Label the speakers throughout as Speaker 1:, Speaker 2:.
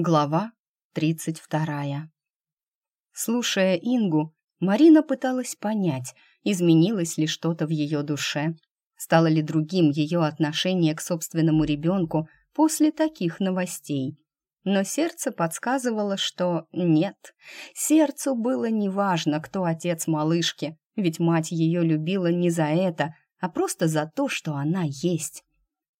Speaker 1: Глава тридцать вторая. Слушая Ингу, Марина пыталась понять, изменилось ли что-то в ее душе. Стало ли другим ее отношение к собственному ребенку после таких новостей. Но сердце подсказывало, что нет. Сердцу было неважно, кто отец малышки, ведь мать ее любила не за это, а просто за то, что она есть.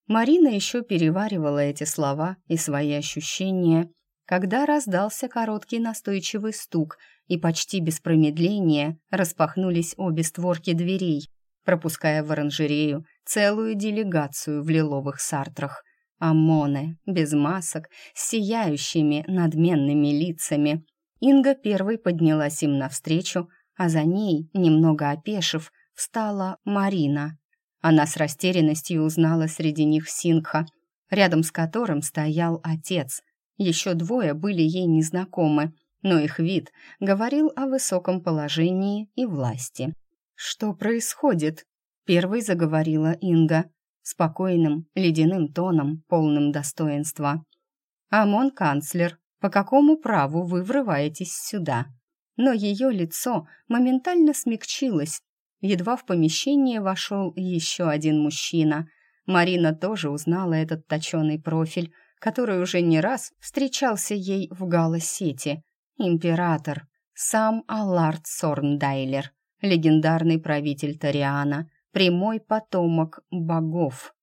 Speaker 1: Марина еще переваривала эти слова и свои ощущения, когда раздался короткий настойчивый стук, и почти без промедления распахнулись обе створки дверей, пропуская в оранжерею целую делегацию в лиловых сартрах. Амоны, без масок, с сияющими надменными лицами. Инга первой поднялась им навстречу, а за ней, немного опешив, встала Марина. Она с растерянностью узнала среди них Сингха, рядом с которым стоял отец. Еще двое были ей незнакомы, но их вид говорил о высоком положении и власти. «Что происходит?» — первой заговорила Инга, спокойным, ледяным тоном, полным достоинства. «Амон, канцлер, по какому праву вы врываетесь сюда?» Но ее лицо моментально смягчилось, Едва в помещение вошел еще один мужчина. Марина тоже узнала этот точеный профиль, который уже не раз встречался ей в галосети. Император, сам Аллард Сорндайлер, легендарный правитель Ториана, прямой потомок богов.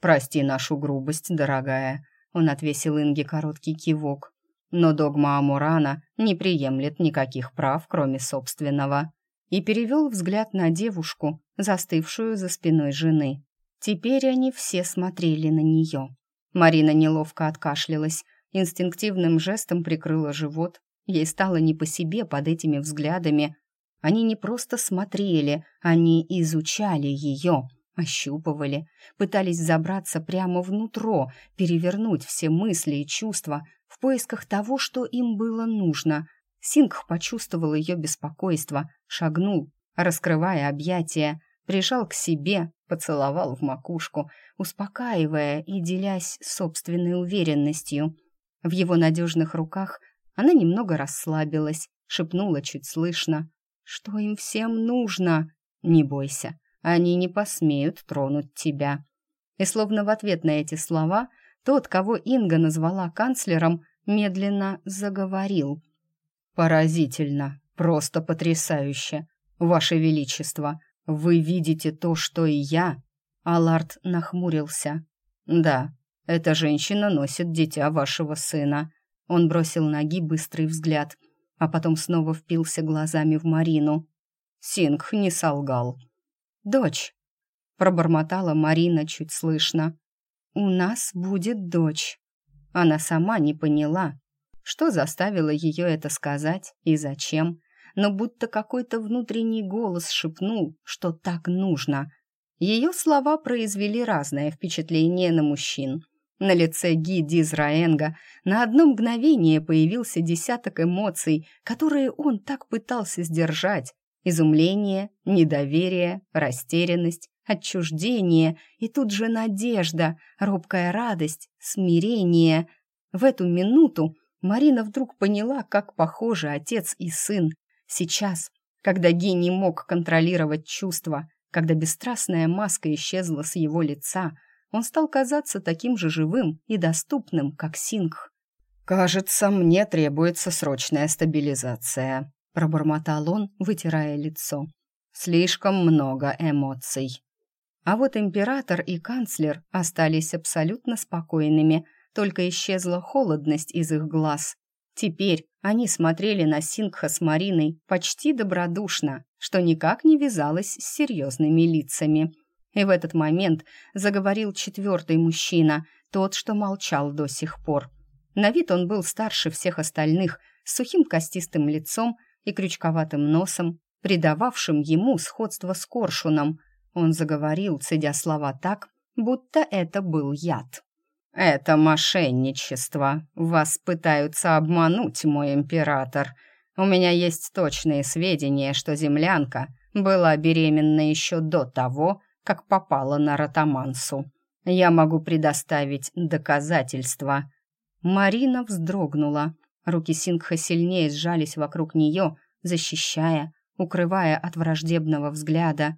Speaker 1: «Прости нашу грубость, дорогая», — он отвесил Инге короткий кивок. «Но догма Амурана не приемлет никаких прав, кроме собственного» и перевел взгляд на девушку, застывшую за спиной жены. Теперь они все смотрели на нее. Марина неловко откашлялась, инстинктивным жестом прикрыла живот. Ей стало не по себе под этими взглядами. Они не просто смотрели, они изучали ее, ощупывали, пытались забраться прямо внутрь, перевернуть все мысли и чувства в поисках того, что им было нужно — Сингх почувствовал ее беспокойство, шагнул, раскрывая объятия, прижал к себе, поцеловал в макушку, успокаивая и делясь собственной уверенностью. В его надежных руках она немного расслабилась, шепнула чуть слышно. «Что им всем нужно? Не бойся, они не посмеют тронуть тебя». И словно в ответ на эти слова тот, кого Инга назвала канцлером, медленно заговорил — «Поразительно, просто потрясающе. Ваше Величество, вы видите то, что и я?» Аларт нахмурился. «Да, эта женщина носит дитя вашего сына». Он бросил ноги быстрый взгляд, а потом снова впился глазами в Марину. Сингх не солгал. «Дочь», — пробормотала Марина чуть слышно. «У нас будет дочь». Она сама не поняла, что заставило ее это сказать и зачем? Но будто какой-то внутренний голос шепнул, что так нужно. Ее слова произвели разное впечатление на мужчин. На лице Ги Дизраэнга на одно мгновение появился десяток эмоций, которые он так пытался сдержать. Изумление, недоверие, растерянность, отчуждение и тут же надежда, робкая радость, смирение. В эту минуту Марина вдруг поняла, как похожи отец и сын. Сейчас, когда гений мог контролировать чувства, когда бесстрастная маска исчезла с его лица, он стал казаться таким же живым и доступным, как Сингх. «Кажется, мне требуется срочная стабилизация», — пробормотал он, вытирая лицо. «Слишком много эмоций». А вот император и канцлер остались абсолютно спокойными — только исчезла холодность из их глаз. Теперь они смотрели на Сингха с Мариной почти добродушно, что никак не вязалось с серьезными лицами. И в этот момент заговорил четвертый мужчина, тот, что молчал до сих пор. На вид он был старше всех остальных, с сухим костистым лицом и крючковатым носом, придававшим ему сходство с коршуном. Он заговорил, цедя слова так, будто это был яд. «Это мошенничество. Вас пытаются обмануть, мой император. У меня есть точные сведения, что землянка была беременна еще до того, как попала на Ротамансу. Я могу предоставить доказательства». Марина вздрогнула. Руки Сингха сильнее сжались вокруг нее, защищая, укрывая от враждебного взгляда.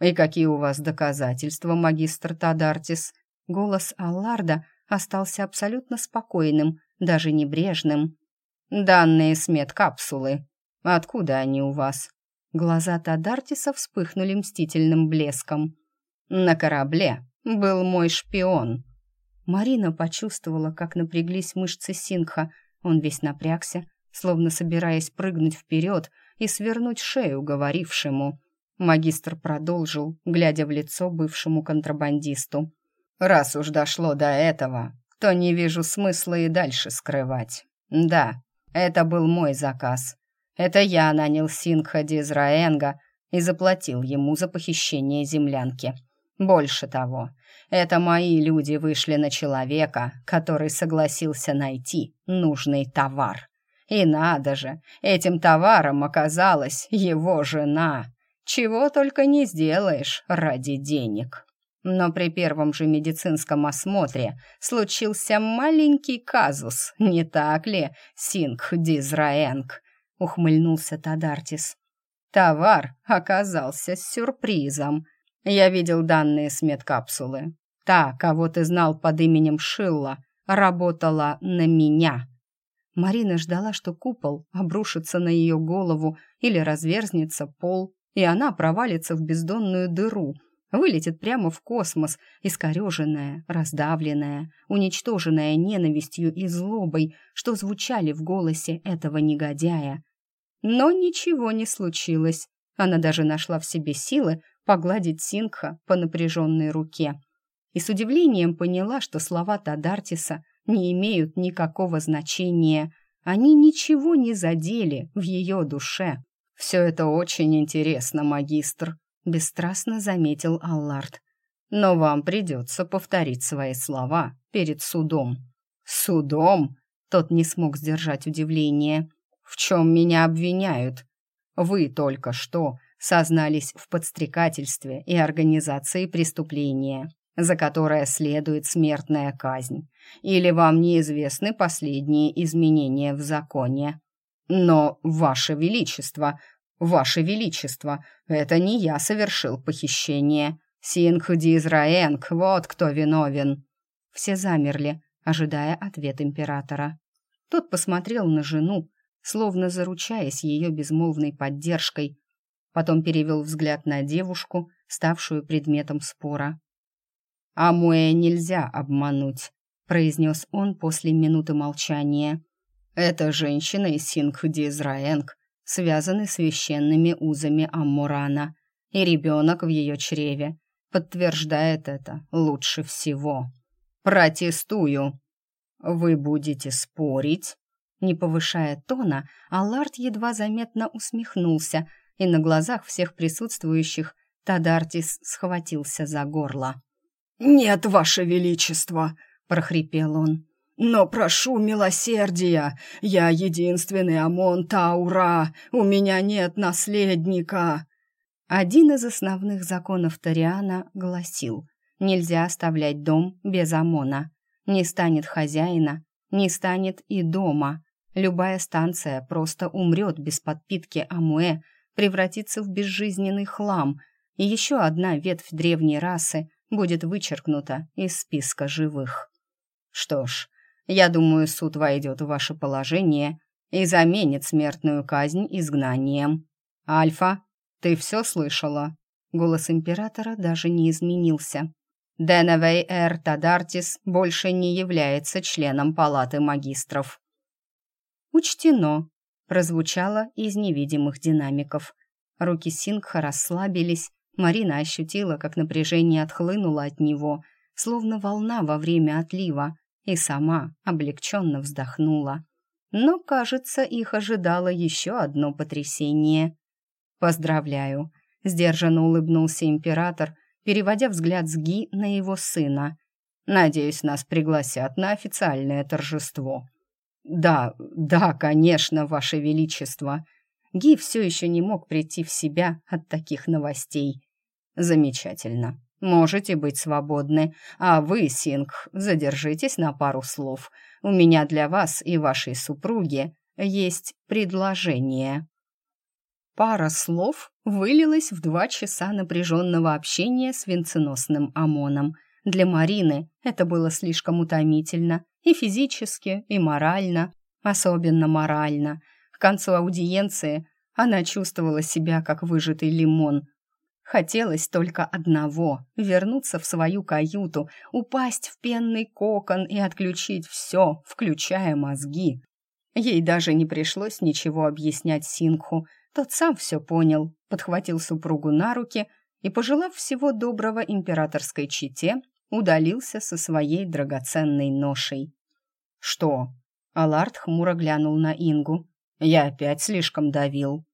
Speaker 1: «И какие у вас доказательства, магистр Тадартис?» Голос Алларда остался абсолютно спокойным, даже небрежным. «Данные с медкапсулы. Откуда они у вас?» Глаза Тадартиса вспыхнули мстительным блеском. «На корабле был мой шпион». Марина почувствовала, как напряглись мышцы Сингха. Он весь напрягся, словно собираясь прыгнуть вперед и свернуть шею говорившему. Магистр продолжил, глядя в лицо бывшему контрабандисту. «Раз уж дошло до этого, то не вижу смысла и дальше скрывать. Да, это был мой заказ. Это я нанял Сингха Дизраэнга и заплатил ему за похищение землянки. Больше того, это мои люди вышли на человека, который согласился найти нужный товар. И надо же, этим товаром оказалась его жена. Чего только не сделаешь ради денег. Но при первом же медицинском осмотре случился маленький казус, не так ли, Сингх Дизраэнг? Ухмыльнулся Тадартис. Товар оказался сюрпризом. Я видел данные с медкапсулы. Та, кого ты знал под именем Шилла, работала на меня. Марина ждала, что купол обрушится на ее голову или разверзнется пол, и она провалится в бездонную дыру, вылетит прямо в космос, искореженная, раздавленная, уничтоженная ненавистью и злобой, что звучали в голосе этого негодяя. Но ничего не случилось. Она даже нашла в себе силы погладить Сингха по напряженной руке. И с удивлением поняла, что слова Тадартиса не имеют никакого значения. Они ничего не задели в ее душе. «Все это очень интересно, магистр», — бесстрастно заметил Аллард. «Но вам придется повторить свои слова перед судом». «Судом?» — тот не смог сдержать удивление. «В чем меня обвиняют? Вы только что сознались в подстрекательстве и организации преступления за которое следует смертная казнь, или вам неизвестны последние изменения в законе. Но, Ваше Величество, Ваше Величество, это не я совершил похищение. Сингх Дизраэнг, вот кто виновен. Все замерли, ожидая ответ императора. Тот посмотрел на жену, словно заручаясь ее безмолвной поддержкой, потом перевел взгляд на девушку, ставшую предметом спора. «Амуэ нельзя обмануть», — произнес он после минуты молчания. «Эта женщина из Сингхдизраэнг связаны священными узами Аммурана, и ребенок в ее чреве подтверждает это лучше всего. Протестую!» «Вы будете спорить?» Не повышая тона, Аллард едва заметно усмехнулся, и на глазах всех присутствующих Тадартис схватился за горло. «Нет, ваше величество!» — прохрипел он. «Но прошу милосердия! Я единственный Амон Таура! У меня нет наследника!» Один из основных законов Ториана гласил «Нельзя оставлять дом без Амона. Не станет хозяина, не станет и дома. Любая станция просто умрет без подпитки Амуэ, превратится в безжизненный хлам, и еще одна ветвь древней расы будет вычеркнута из списка живых. Что ж, я думаю, суд войдет в ваше положение и заменит смертную казнь изгнанием. Альфа, ты все слышала?» Голос императора даже не изменился. Деневей Эр Тадартис больше не является членом палаты магистров. «Учтено», — прозвучало из невидимых динамиков. Руки Сингха расслабились, Марина ощутила, как напряжение отхлынуло от него, словно волна во время отлива, и сама облегченно вздохнула. Но, кажется, их ожидало еще одно потрясение. «Поздравляю», — сдержанно улыбнулся император, переводя взгляд с Ги на его сына. «Надеюсь, нас пригласят на официальное торжество». «Да, да, конечно, Ваше Величество». Ги все еще не мог прийти в себя от таких новостей. «Замечательно. Можете быть свободны. А вы, Сингх, задержитесь на пару слов. у меня для вас и вашей супруги есть предложение». Пара слов вылилась в два часа напряженного общения с венценосным ОМОНом. Для Марины это было слишком утомительно и физически, и морально, особенно морально. К концу аудиенции она чувствовала себя как выжатый лимон. Хотелось только одного — вернуться в свою каюту, упасть в пенный кокон и отключить все, включая мозги. Ей даже не пришлось ничего объяснять Сингху. Тот сам все понял, подхватил супругу на руки и, пожелав всего доброго императорской чете, удалился со своей драгоценной ношей. «Что?» — Аларт хмуро глянул на Ингу. «Я опять слишком давил».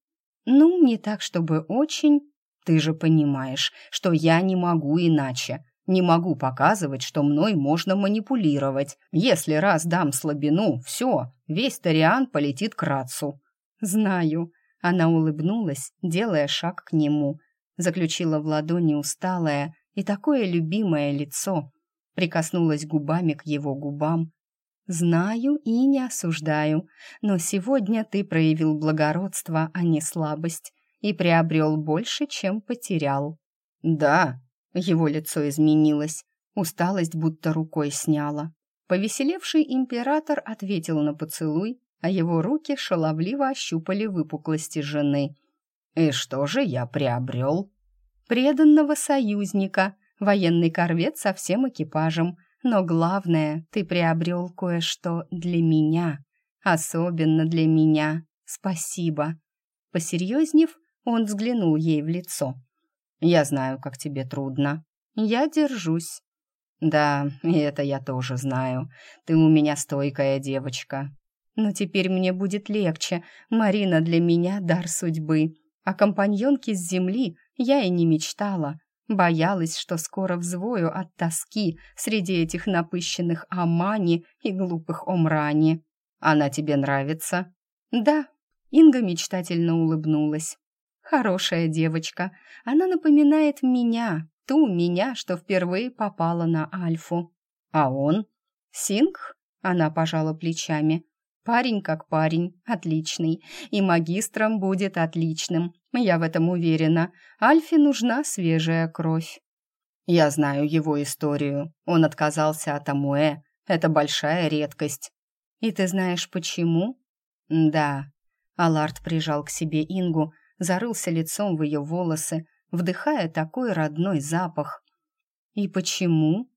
Speaker 1: «Ну, не так, чтобы очень. Ты же понимаешь, что я не могу иначе. Не могу показывать, что мной можно манипулировать. Если раз дам слабину, все, весь Ториан полетит к Рацу». «Знаю». Она улыбнулась, делая шаг к нему. Заключила в ладони усталое и такое любимое лицо. Прикоснулась губами к его губам. «Знаю и не осуждаю, но сегодня ты проявил благородство, а не слабость, и приобрел больше, чем потерял». «Да», — его лицо изменилось, усталость будто рукой сняла. Повеселевший император ответил на поцелуй, а его руки шаловливо ощупали выпуклости жены. «И что же я приобрел?» «Преданного союзника, военный корвет со всем экипажем», но главное, ты приобрел кое-что для меня. Особенно для меня. Спасибо. Посерьезнев, он взглянул ей в лицо. Я знаю, как тебе трудно. Я держусь. Да, и это я тоже знаю. Ты у меня стойкая девочка. Но теперь мне будет легче. Марина для меня дар судьбы. А компаньонке с земли я и не мечтала. Боялась, что скоро взвою от тоски среди этих напыщенных Амани и глупых Омрани. Она тебе нравится? Да. Инга мечтательно улыбнулась. Хорошая девочка. Она напоминает меня, ту меня, что впервые попала на Альфу. А он? Синг? Она пожала плечами. Парень как парень, отличный. И магистром будет отличным. Я в этом уверена. Альфе нужна свежая кровь. Я знаю его историю. Он отказался от Амуэ. Это большая редкость. И ты знаешь почему? Да. Аларт прижал к себе Ингу, зарылся лицом в ее волосы, вдыхая такой родной запах. И почему?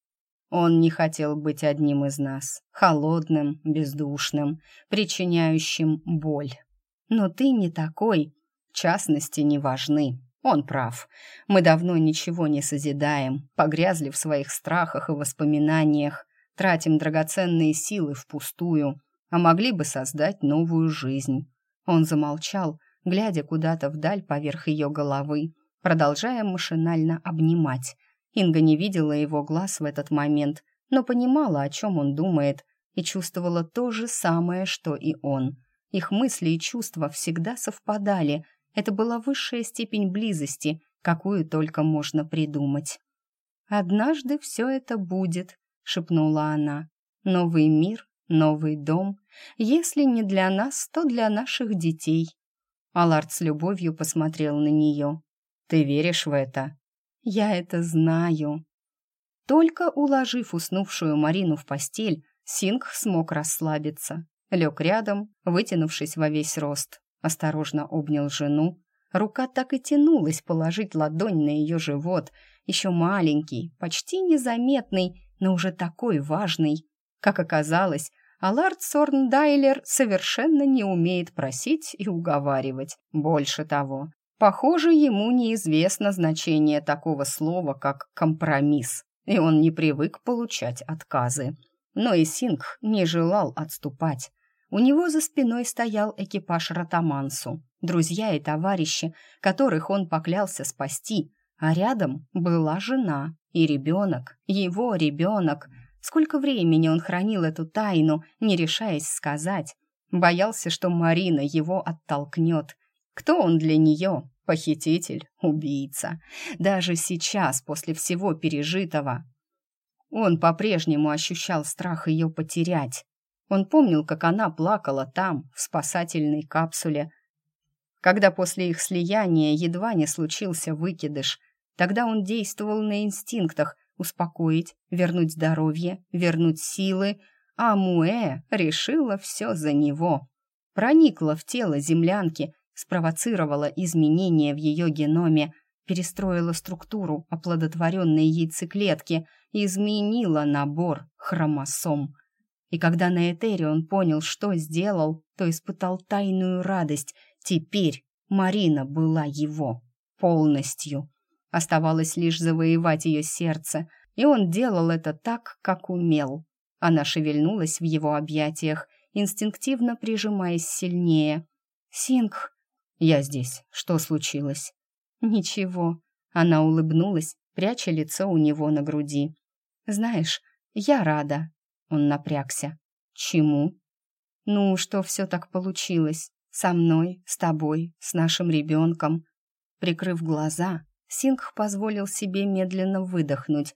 Speaker 1: Он не хотел быть одним из нас, холодным, бездушным, причиняющим боль. Но ты не такой. Частности не важны. Он прав. Мы давно ничего не созидаем, погрязли в своих страхах и воспоминаниях, тратим драгоценные силы впустую, а могли бы создать новую жизнь. Он замолчал, глядя куда-то вдаль поверх ее головы, продолжая машинально обнимать, Инга не видела его глаз в этот момент, но понимала, о чем он думает, и чувствовала то же самое, что и он. Их мысли и чувства всегда совпадали. Это была высшая степень близости, какую только можно придумать. «Однажды все это будет», — шепнула она. «Новый мир, новый дом. Если не для нас, то для наших детей». Аларт с любовью посмотрел на нее. «Ты веришь в это?» Я это знаю. Только уложив уснувшую Марину в постель, Синг смог расслабиться. Лег рядом, вытянувшись во весь рост. Осторожно обнял жену. Рука так и тянулась положить ладонь на ее живот, еще маленький, почти незаметный, но уже такой важный. Как оказалось, Аларт Сорндайлер совершенно не умеет просить и уговаривать. Больше того, Похоже, ему неизвестно значение такого слова, как «компромисс», и он не привык получать отказы. Но и Сингх не желал отступать. У него за спиной стоял экипаж Ротамансу, друзья и товарищи, которых он поклялся спасти, а рядом была жена и ребенок, его ребенок. Сколько времени он хранил эту тайну, не решаясь сказать. Боялся, что Марина его оттолкнет, кто он для нее? Похититель, убийца. Даже сейчас, после всего пережитого, он по-прежнему ощущал страх ее потерять. Он помнил, как она плакала там, в спасательной капсуле, когда после их слияния едва не случился выкидыш. Тогда он действовал на инстинктах успокоить, вернуть здоровье, вернуть силы, а Муэ решила все за него. Проникла в тело землянки, спровоцировала изменения в ее геноме, перестроила структуру оплодотворенной яйцеклетки, изменила набор хромосом. И когда на Этере он понял, что сделал, то испытал тайную радость. Теперь Марина была его полностью. Оставалось лишь завоевать ее сердце, и он делал это так, как умел. Она шевельнулась в его объятиях, инстинктивно прижимаясь сильнее. «Сингх!» «Я здесь. Что случилось?» «Ничего». Она улыбнулась, пряча лицо у него на груди. «Знаешь, я рада». Он напрягся. «Чему?» «Ну, что все так получилось. Со мной, с тобой, с нашим ребенком». Прикрыв глаза, Сингх позволил себе медленно выдохнуть.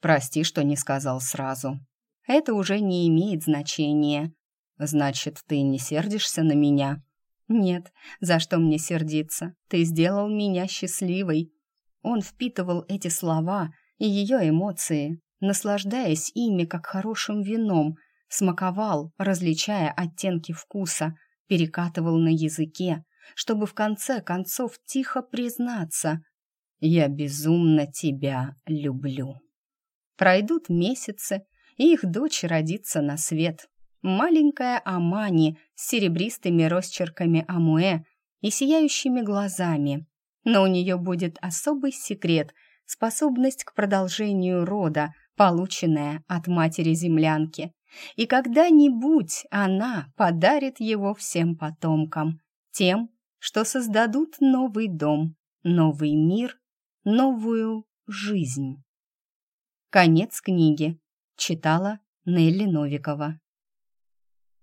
Speaker 1: «Прости, что не сказал сразу. Это уже не имеет значения. Значит, ты не сердишься на меня?» «Нет, за что мне сердиться? Ты сделал меня счастливой». Он впитывал эти слова и ее эмоции, наслаждаясь ими как хорошим вином, смаковал, различая оттенки вкуса, перекатывал на языке, чтобы в конце концов тихо признаться «Я безумно тебя люблю». Пройдут месяцы, и их дочь родится на свет. Маленькая Амани с серебристыми росчерками амуэ и сияющими глазами. Но у нее будет особый секрет — способность к продолжению рода, полученная от матери-землянки. И когда-нибудь она подарит его всем потомкам, тем, что создадут новый дом, новый мир, новую жизнь. Конец книги. Читала Нелли Новикова.